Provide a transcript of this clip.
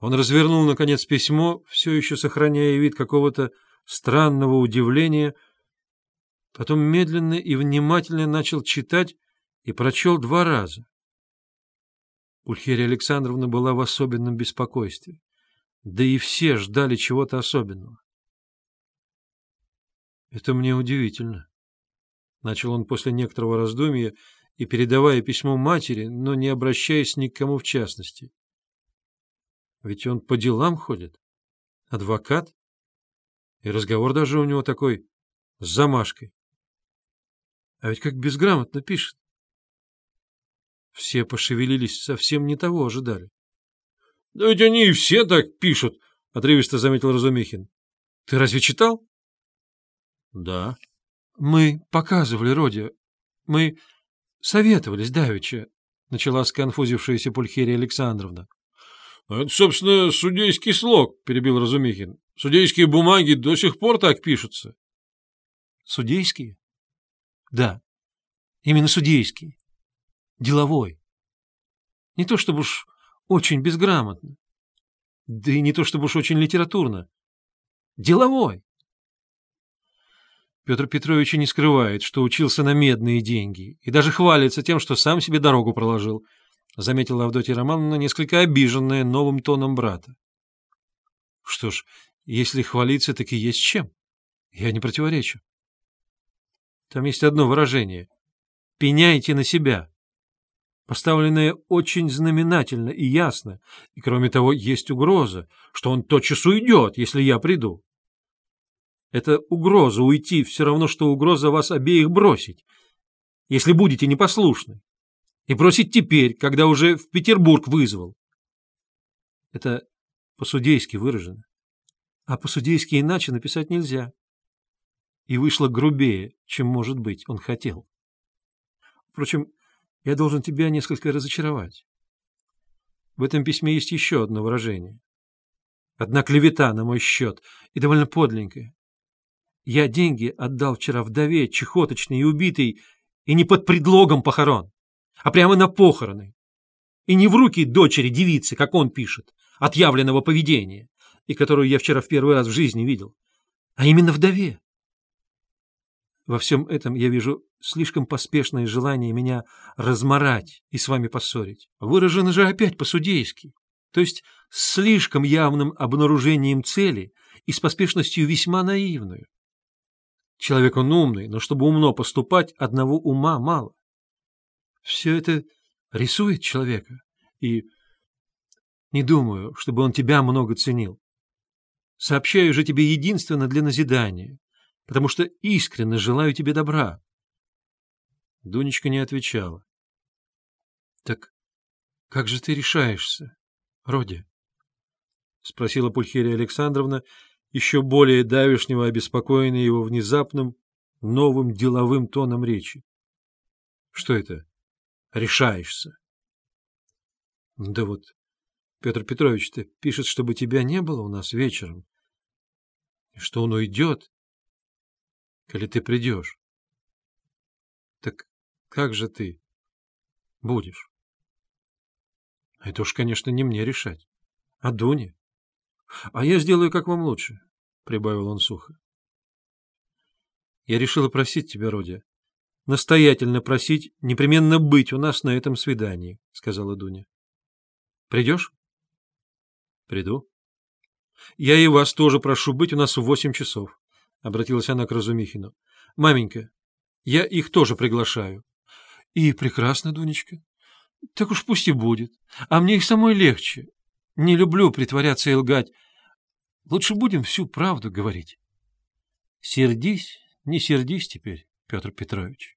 Он развернул, наконец, письмо, все еще сохраняя вид какого-то странного удивления, потом медленно и внимательно начал читать и прочел два раза. Ульхерия Александровна была в особенном беспокойстве, да и все ждали чего-то особенного. — Это мне удивительно, — начал он после некоторого раздумья и передавая письмо матери, но не обращаясь ни к кому в частности. Ведь он по делам ходит. Адвокат. И разговор даже у него такой с замашкой. А ведь как безграмотно пишет. Все пошевелились, совсем не того ожидали. — Да ведь они и все так пишут, — отрывисто заметил Разумихин. — Ты разве читал? — Да. — Мы показывали Роде. Мы советовались давеча, — начала сконфузившаяся Пульхерия Александровна. — Это, собственно, судейский слог, — перебил Разумихин. — Судейские бумаги до сих пор так пишутся. — Судейские? — Да, именно судейские. Деловой. Не то чтобы уж очень безграмотно, да и не то чтобы уж очень литературно. Деловой. Петр Петрович не скрывает, что учился на медные деньги, и даже хвалится тем, что сам себе дорогу проложил —— заметила Авдотья Романовна, несколько обиженная новым тоном брата. — Что ж, если хвалиться, так и есть чем. Я не противоречу. Там есть одно выражение — «пеняйте на себя», поставленное очень знаменательно и ясно, и, кроме того, есть угроза, что он тотчас уйдет, если я приду. Это угроза уйти все равно, что угроза вас обеих бросить, если будете непослушны и бросить теперь, когда уже в Петербург вызвал. Это по-судейски выражено. А по-судейски иначе написать нельзя. И вышло грубее, чем, может быть, он хотел. Впрочем, я должен тебя несколько разочаровать. В этом письме есть еще одно выражение. Одна клевета на мой счет, и довольно подленькая. Я деньги отдал вчера вдове, чехоточной и убитой, и не под предлогом похорон а прямо на похороны. И не в руки дочери девицы, как он пишет, отъявленного поведения, и которую я вчера в первый раз в жизни видел, а именно вдове. Во всем этом я вижу слишком поспешное желание меня разморать и с вами поссорить. Выражено же опять по-судейски, то есть с слишком явным обнаружением цели и с поспешностью весьма наивную. Человек он умный, но чтобы умно поступать, одного ума мало. Все это рисует человека, и не думаю, чтобы он тебя много ценил. Сообщаю же тебе единственно для назидания, потому что искренне желаю тебе добра. Дунечка не отвечала. — Так как же ты решаешься, Родя? — спросила Пульхерия Александровна, еще более давешнего обеспокоенная его внезапным, новым деловым тоном речи. — Что это? Решаешься. Да вот, Петр Петрович-то пишет, чтобы тебя не было у нас вечером, и что он уйдет, коли ты придешь. Так как же ты будешь? Это уж, конечно, не мне решать, а Дуне. А я сделаю, как вам лучше, — прибавил он сухо. Я решила просить тебя, Родя, настоятельно просить непременно быть у нас на этом свидании, — сказала Дуня. — Придешь? — Приду. — Я и вас тоже прошу быть у нас в восемь часов, — обратилась она к Разумихину. — Маменька, я их тоже приглашаю. — И прекрасно, Дунечка. Так уж пусть и будет. А мне их самой легче. Не люблю притворяться и лгать. Лучше будем всю правду говорить. Сердись, не сердись теперь, Петр Петрович.